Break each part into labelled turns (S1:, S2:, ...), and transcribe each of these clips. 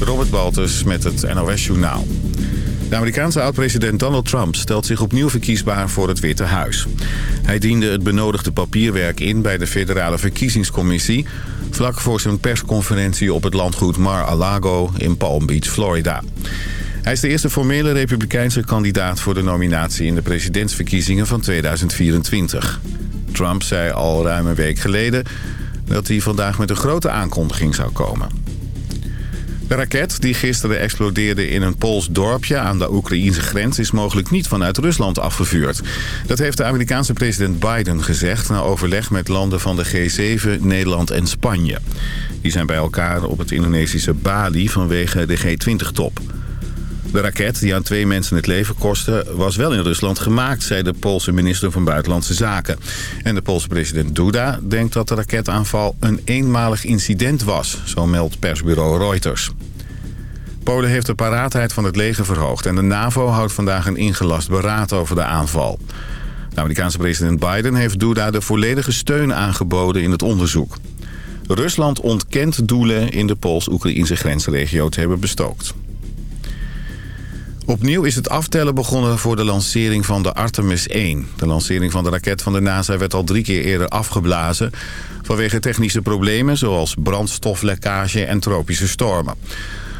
S1: Robert Baltus met het NOS Journaal. De Amerikaanse oud-president Donald Trump stelt zich opnieuw verkiesbaar voor het Witte Huis. Hij diende het benodigde papierwerk in bij de federale verkiezingscommissie... vlak voor zijn persconferentie op het landgoed Mar-a-Lago in Palm Beach, Florida. Hij is de eerste formele republikeinse kandidaat voor de nominatie in de presidentsverkiezingen van 2024. Trump zei al ruim een week geleden dat hij vandaag met een grote aankondiging zou komen. De raket die gisteren explodeerde in een Pools dorpje aan de Oekraïnse grens... is mogelijk niet vanuit Rusland afgevuurd. Dat heeft de Amerikaanse president Biden gezegd... na overleg met landen van de G7, Nederland en Spanje. Die zijn bij elkaar op het Indonesische Bali vanwege de G20-top. De raket, die aan twee mensen het leven kostte, was wel in Rusland gemaakt, zei de Poolse minister van Buitenlandse Zaken. En de Poolse president Duda denkt dat de raketaanval een eenmalig incident was, zo meldt persbureau Reuters. Polen heeft de paraatheid van het leger verhoogd en de NAVO houdt vandaag een ingelast beraad over de aanval. De Amerikaanse president Biden heeft Duda de volledige steun aangeboden in het onderzoek. Rusland ontkent doelen in de Pools-Oekraïnse grensregio te hebben bestookt. Opnieuw is het aftellen begonnen voor de lancering van de Artemis 1. De lancering van de raket van de NASA werd al drie keer eerder afgeblazen... vanwege technische problemen zoals brandstoflekkage en tropische stormen.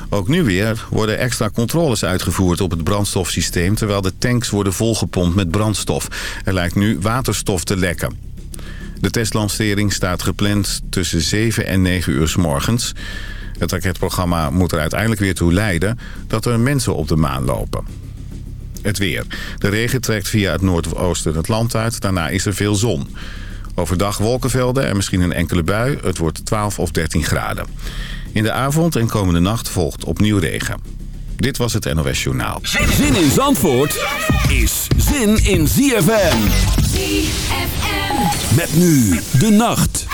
S1: Ook nu weer worden extra controles uitgevoerd op het brandstofsysteem... terwijl de tanks worden volgepompt met brandstof. Er lijkt nu waterstof te lekken. De testlancering staat gepland tussen 7 en 9 uur s morgens... Het raketprogramma moet er uiteindelijk weer toe leiden dat er mensen op de maan lopen. Het weer. De regen trekt via het noordoosten het land uit. Daarna is er veel zon. Overdag wolkenvelden en misschien een enkele bui. Het wordt 12 of 13 graden. In de avond en komende nacht volgt opnieuw regen. Dit was het NOS Journaal.
S2: Zin in Zandvoort is zin in ZFM.
S3: ZFM.
S2: Met nu de nacht.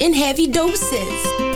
S3: in heavy doses.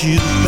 S4: You.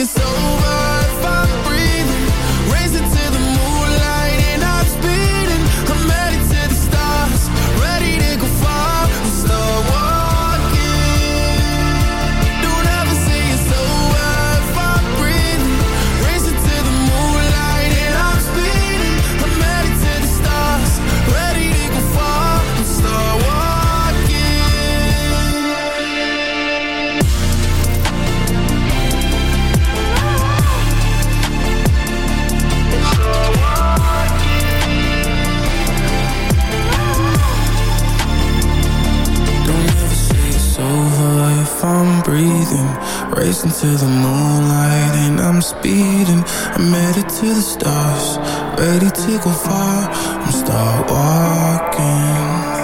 S5: you so dancing to the moonlight and I'm speeding. I made it to the stars, ready to go far. I'm start walking.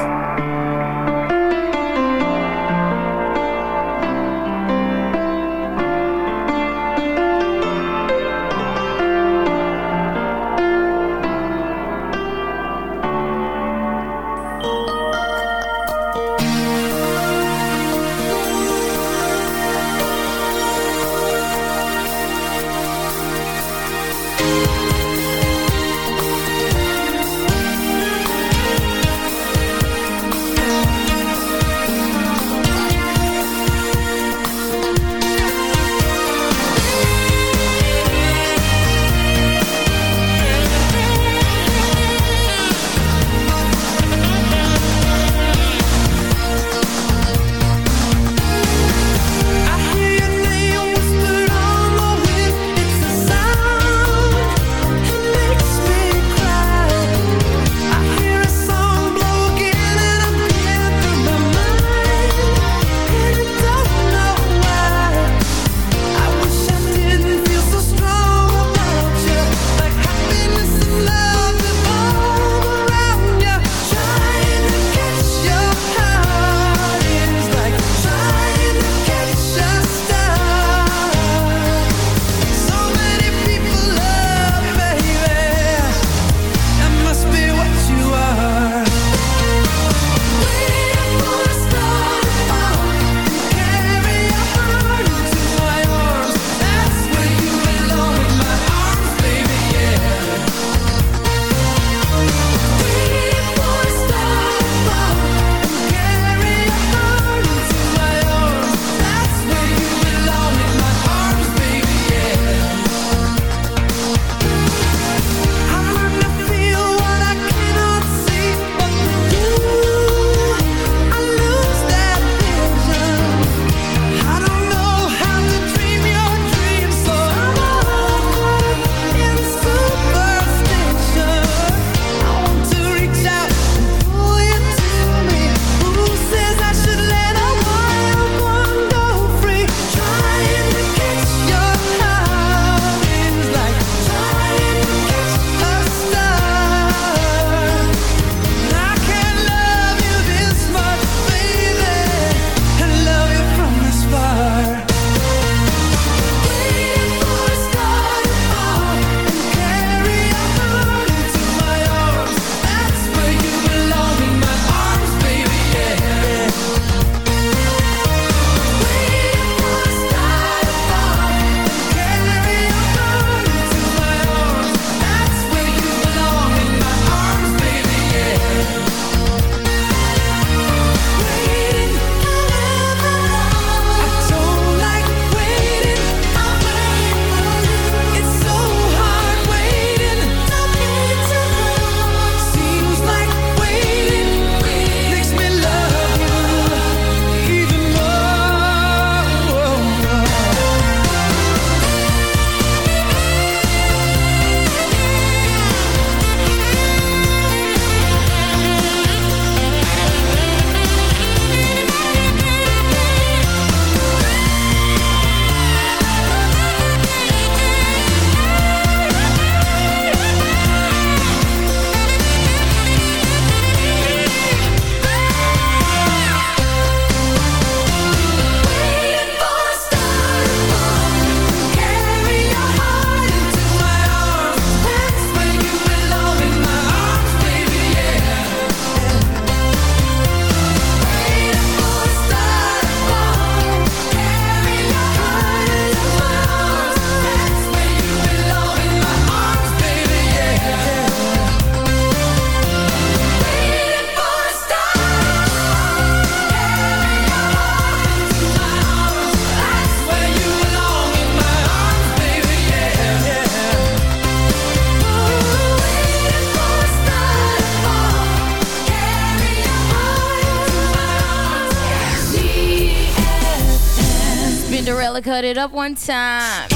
S6: Up one time.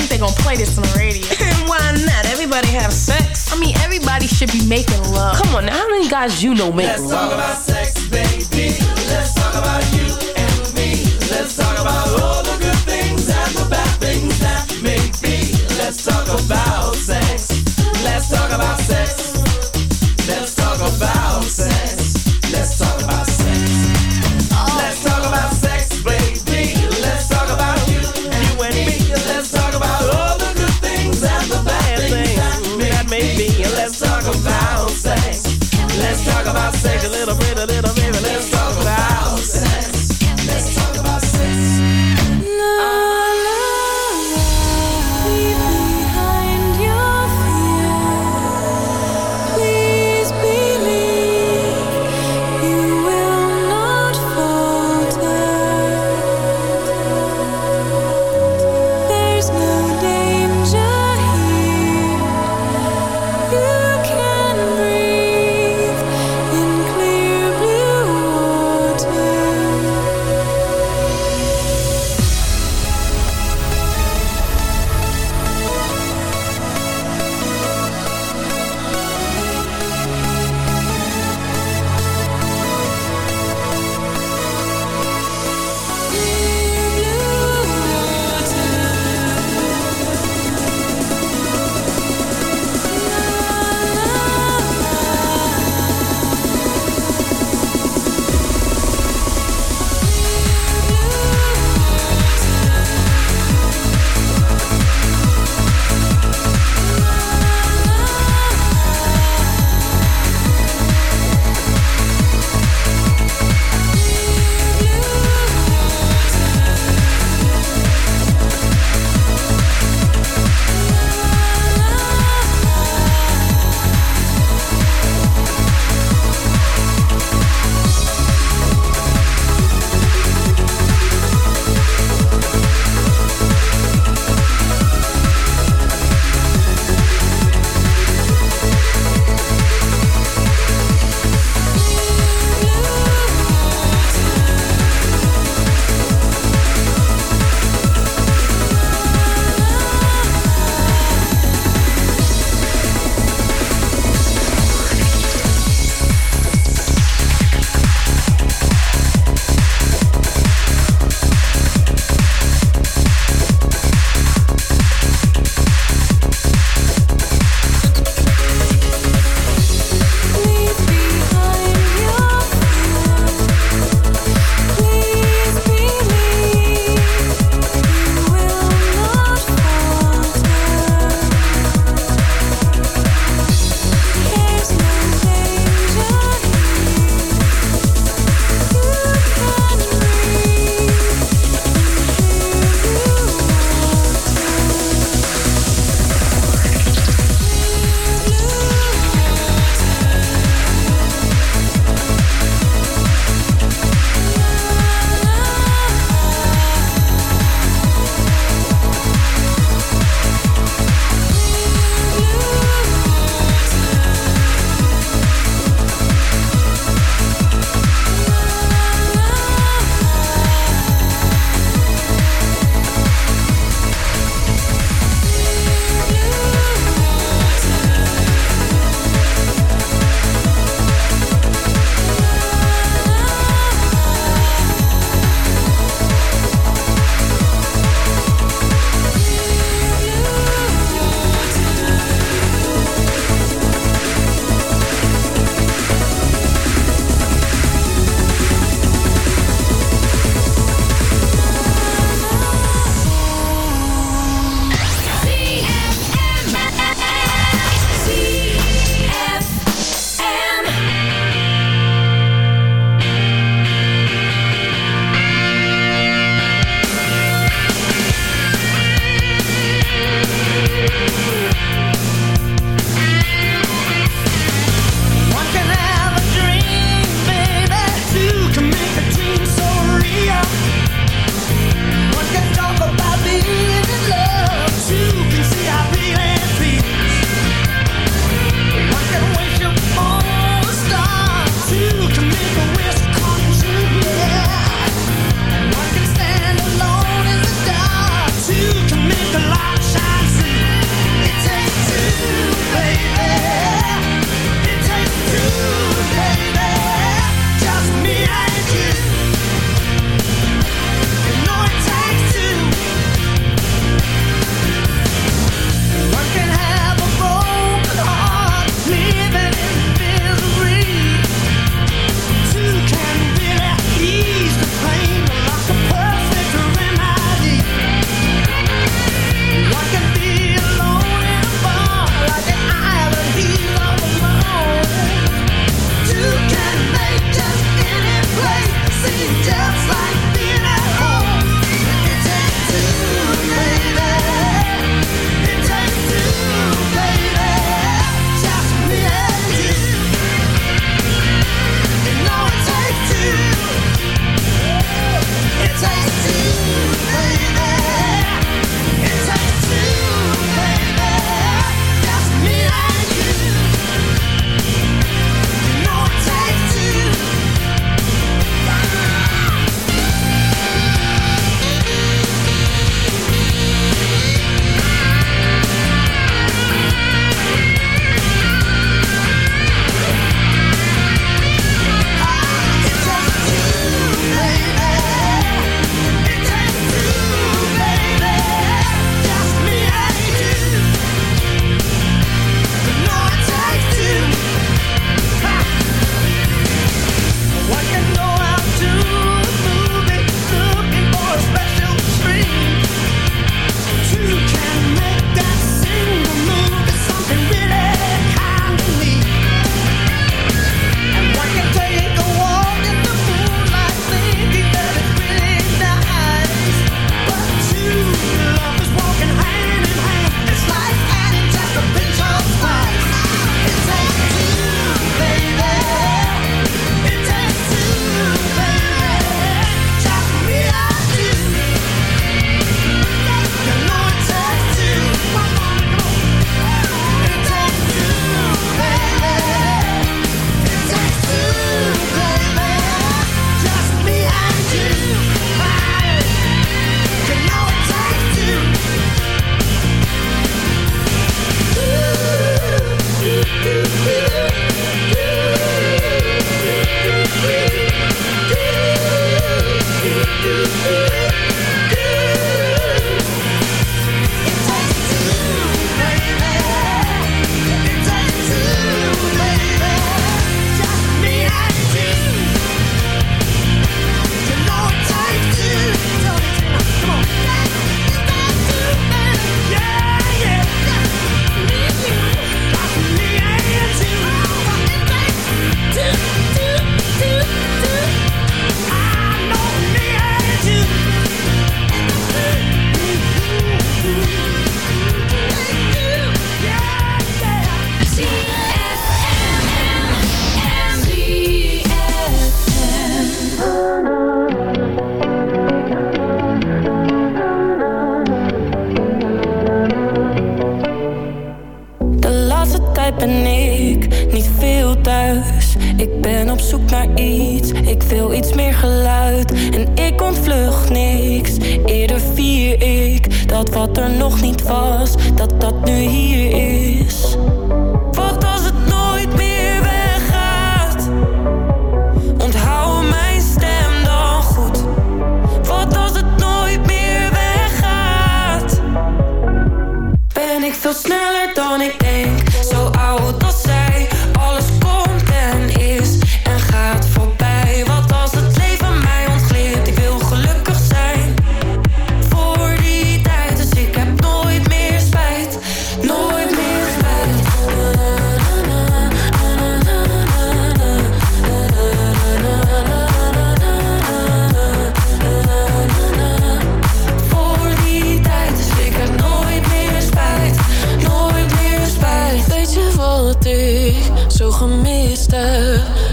S7: think they're gonna play this on the radio.
S8: Why not? Everybody have sex.
S7: I mean, everybody should be making love.
S8: Come on, now, how many guys you know make
S9: Let's talk about sex, baby. Let's talk about you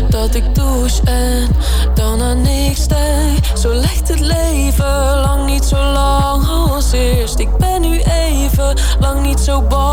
S10: Dat ik douche en dan aan niks denk. Zo lijkt het leven lang niet zo lang als eerst. Ik ben nu even lang niet zo bang.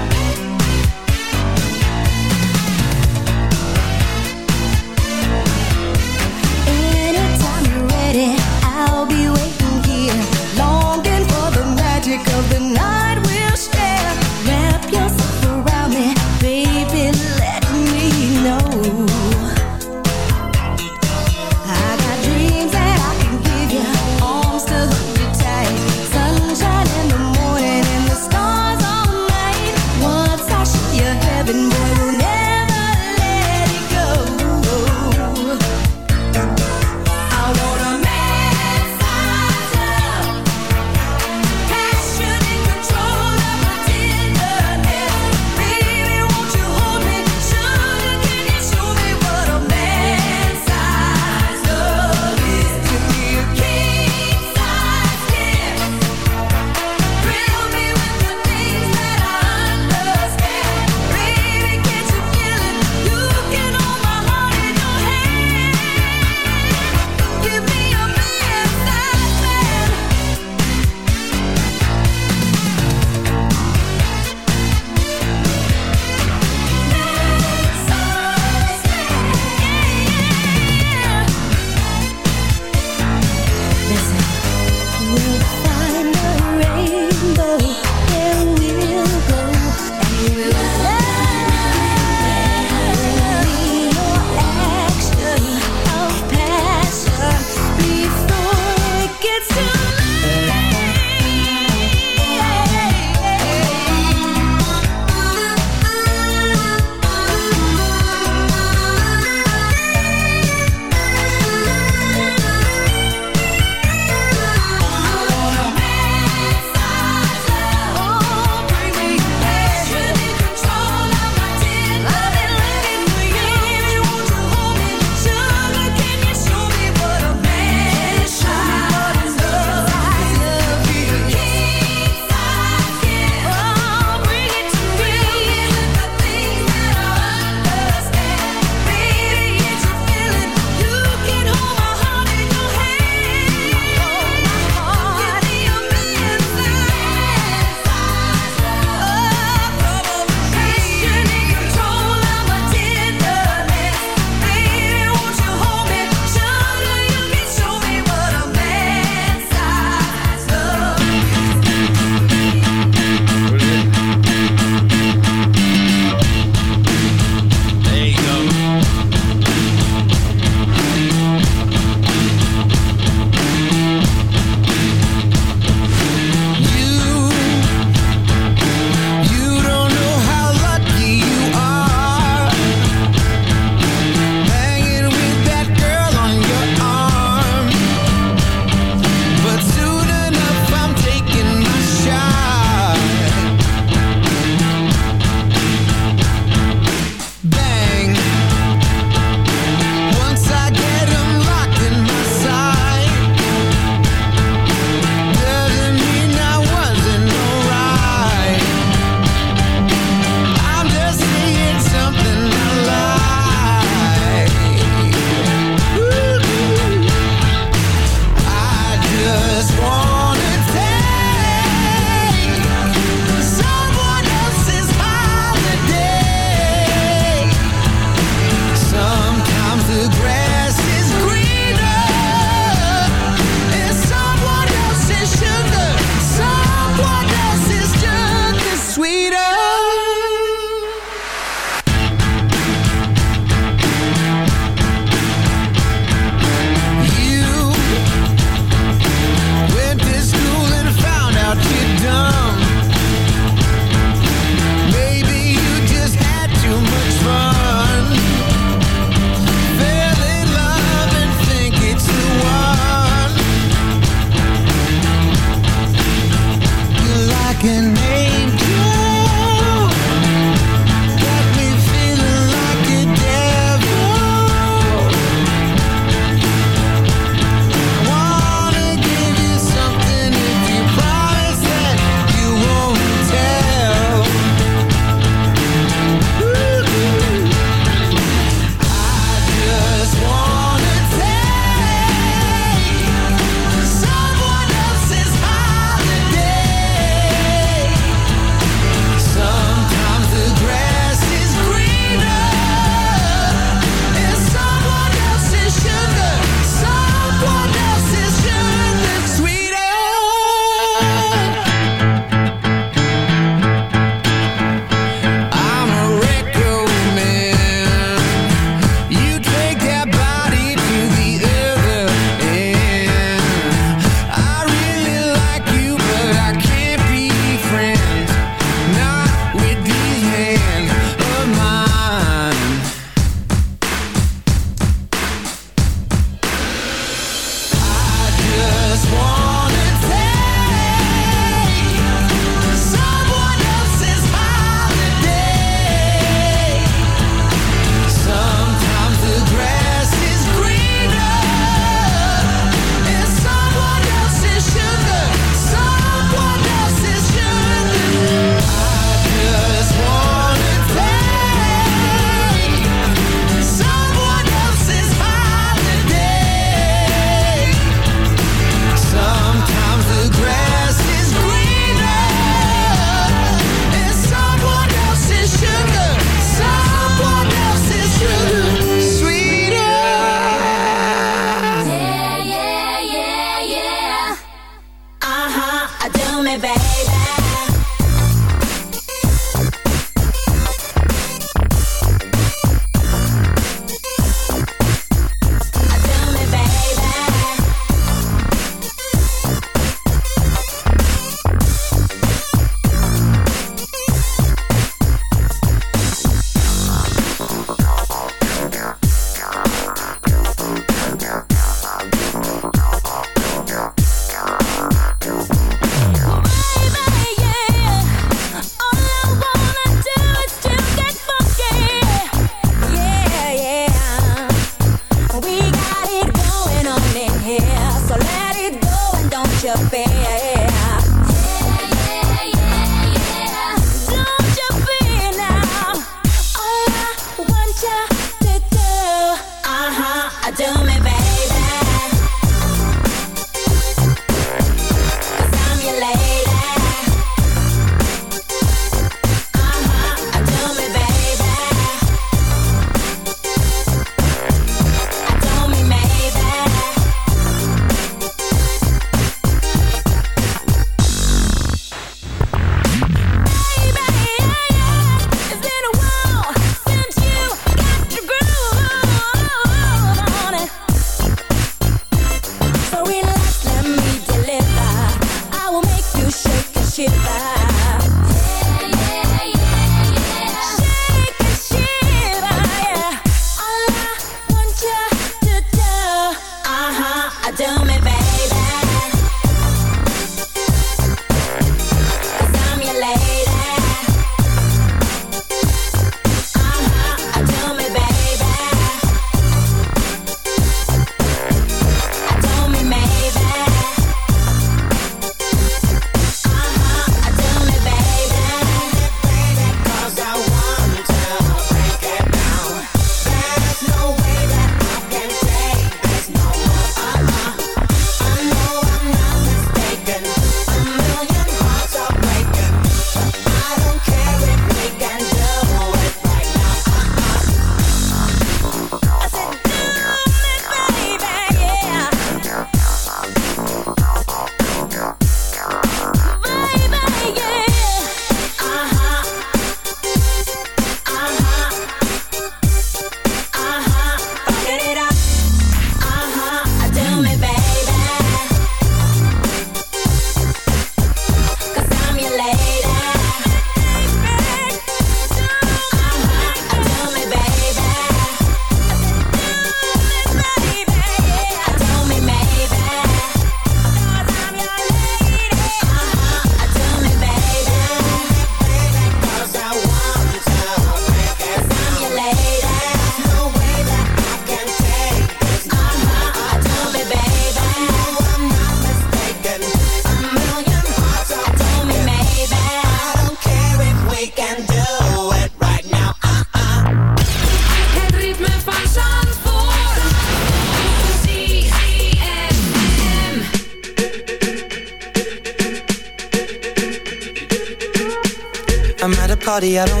S11: party, I don't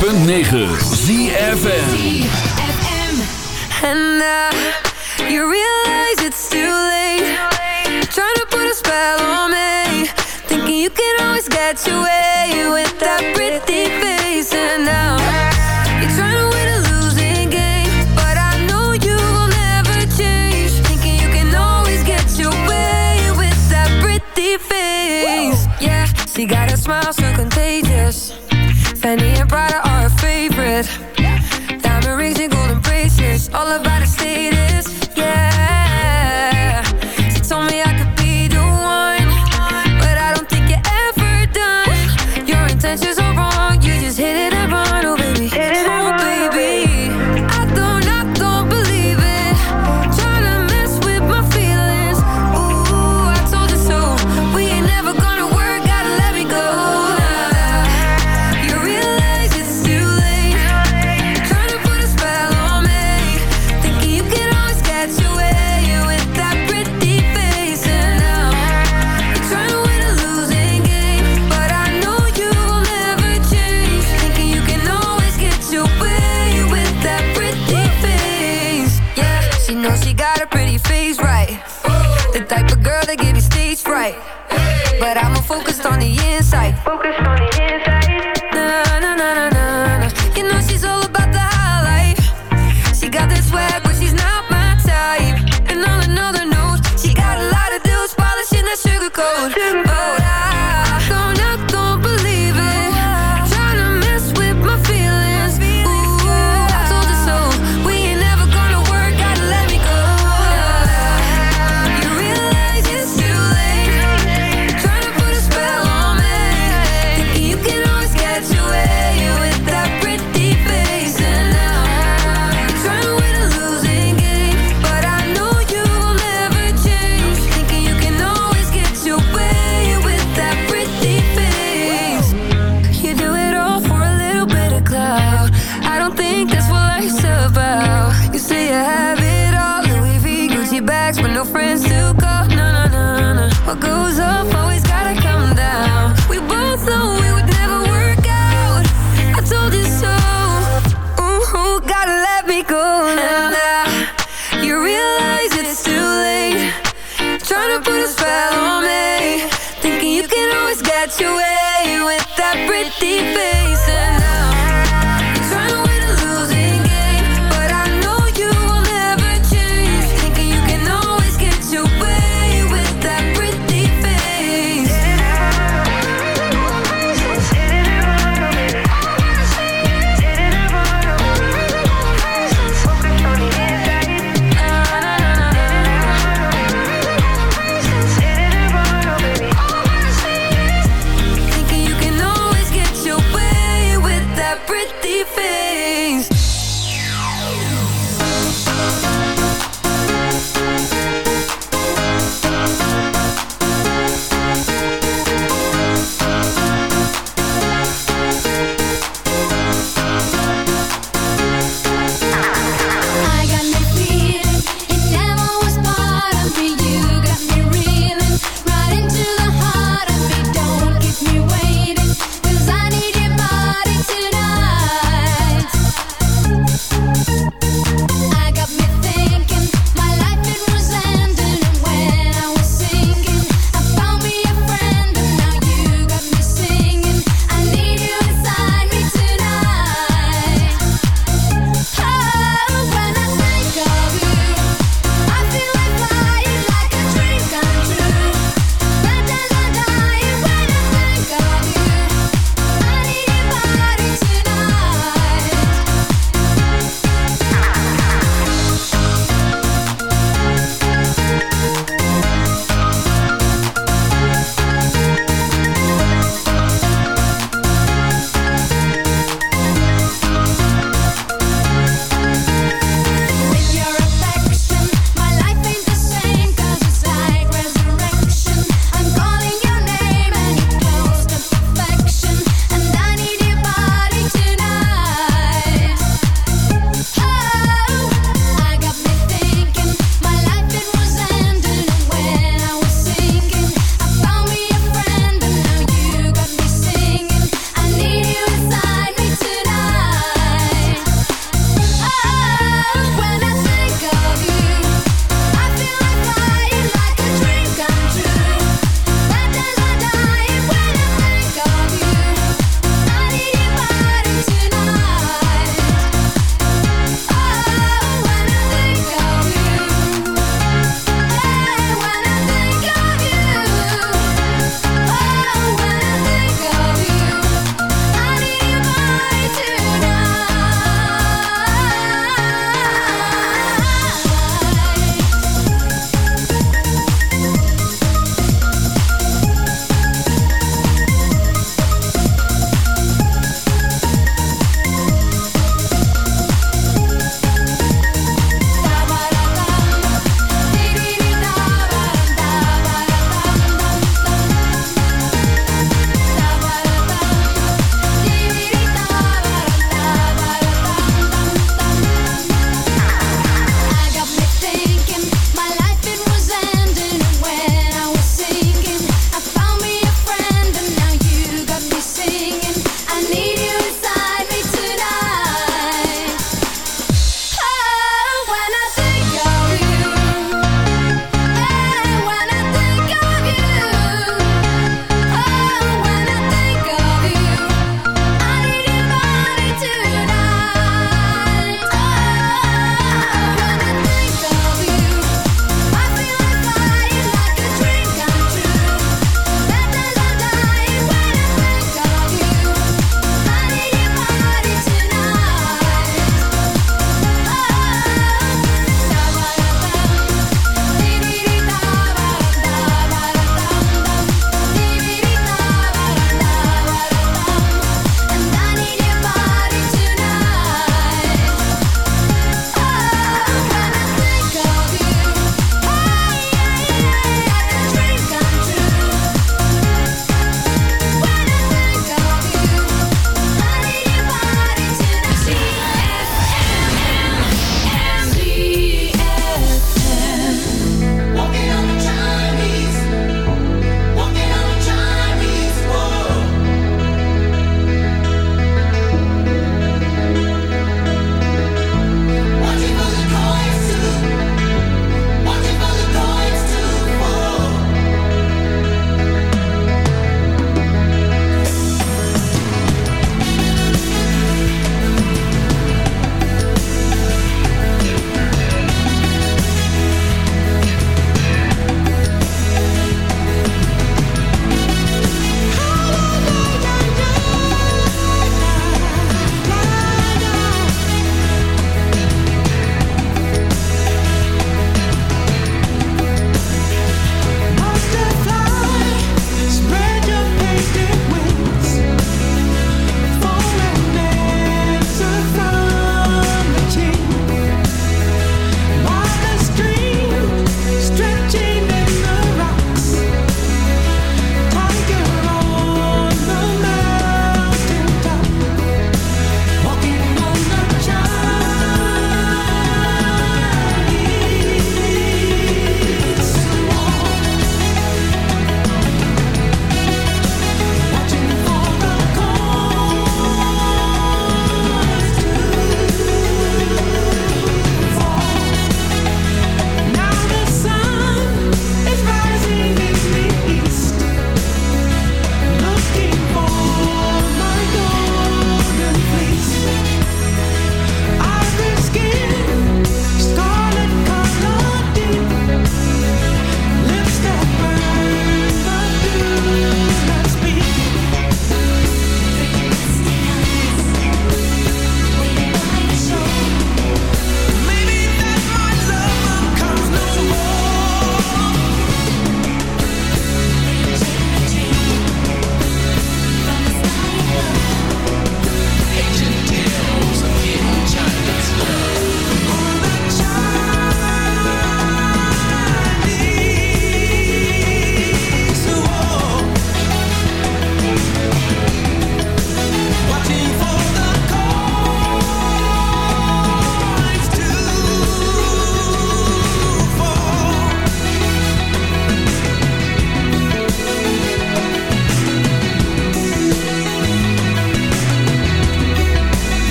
S2: 106.9 ZFN And
S12: now you realize it's too late. Trying to put a spell on me. Thinking you can always get your way With that pretty face. And now you're trying to win a losing game. But I know you will never change. Thinking you can always get your way With that pretty face. Whoa. Yeah, she got a smile so contagious. Fanny and Prada all about